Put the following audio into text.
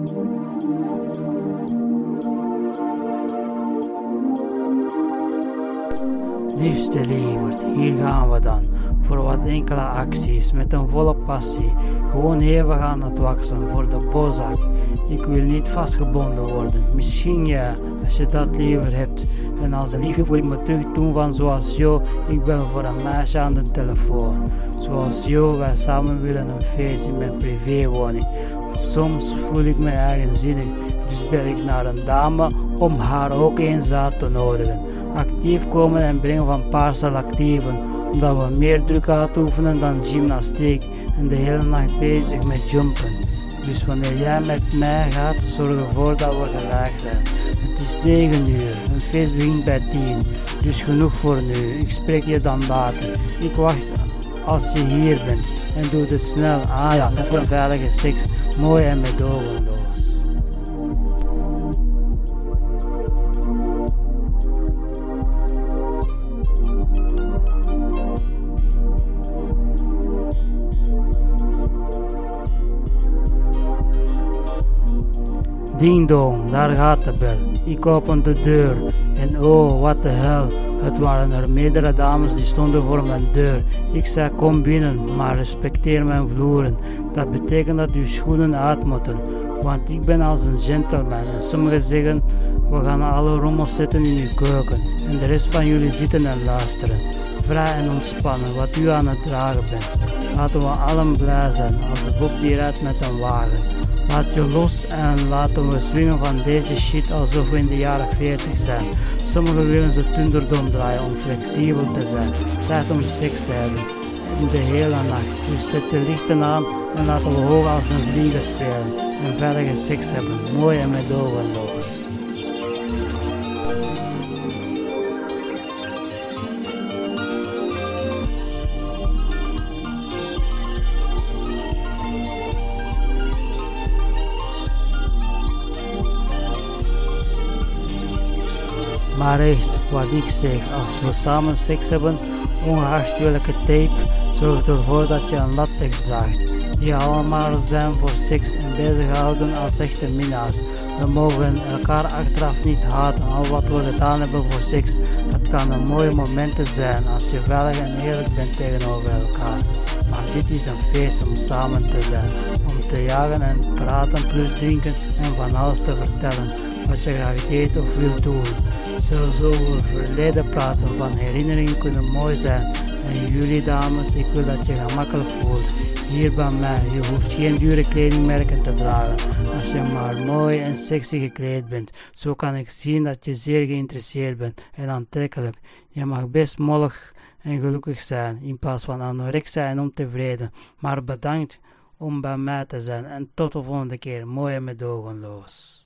Liefste lieverd, hier gaan we dan. Voor wat enkele acties, met een volle passie. Gewoon hevig aan het waksen voor de bozak. Ik wil niet vastgebonden worden. Misschien ja, als je dat liever hebt. En als liefje voel ik me terug doen van zoals Jo. Ik ben voor een meisje aan de telefoon. Zoals Jo, wij samen willen een feest in mijn privéwoning. Soms voel ik me eigenzinnig. Dus bel ik naar een dame om haar ook eens uit te nodigen actief komen en brengen van paarsel actieven, omdat we meer druk uitoefenen dan gymnastiek en de hele nacht bezig met jumpen. Dus wanneer jij met mij gaat, zorg ervoor dat we gelijk zijn. Het is 9 uur, een feest begint bij 10, dus genoeg voor nu. Ik spreek je dan later. Ik wacht als je hier bent en doe het snel. Ah ja, voor een veilige seks, mooi en met ogen. Ding dong, daar gaat de bel. Ik open de deur en oh, wat de hel. Het waren er meerdere dames die stonden voor mijn deur. Ik zei kom binnen, maar respecteer mijn vloeren. Dat betekent dat uw schoenen uit moeten. Want ik ben als een gentleman en sommigen zeggen we gaan alle rommels zetten in uw keuken en de rest van jullie zitten en luisteren. Vrij en ontspannen wat u aan het dragen bent. Laten we allen blij zijn als de boek die rijdt met een wagen. Laat je los en laten we swingen van deze shit alsof we in de jaren 40 zijn. Sommigen willen ze thunderdom draaien om flexibel te zijn. Tijd om seks te hebben. De hele nacht. Dus zet de lichten aan en laten we hoog als een vlieger spelen. En veilige seks hebben. Mooi en met ogen. Maar echt, wat ik zeg, als we samen seks hebben, ongeacht welke tape, zorg ervoor dat je een latex draagt. Die allemaal zijn voor seks en bezighouden als echte minnaars. We mogen elkaar achteraf niet haten al wat we gedaan hebben voor seks. Het kan een mooie momenten zijn als je veilig en eerlijk bent tegenover elkaar. Maar dit is een feest om samen te zijn, om te jagen en praten plus drinken en van alles te vertellen wat je graag deed of wilt doen. Zelfs over verleden praten van herinneringen kunnen mooi zijn. En jullie dames, ik wil dat je gemakkelijk voelt. Hier bij mij, je hoeft geen dure kledingmerken te dragen. Als je maar mooi en sexy gekleed bent. Zo kan ik zien dat je zeer geïnteresseerd bent en aantrekkelijk. Je mag best mollig en gelukkig zijn, in plaats van anorexia en ontevreden. Maar bedankt om bij mij te zijn en tot de volgende keer. Mooi en medogenloos.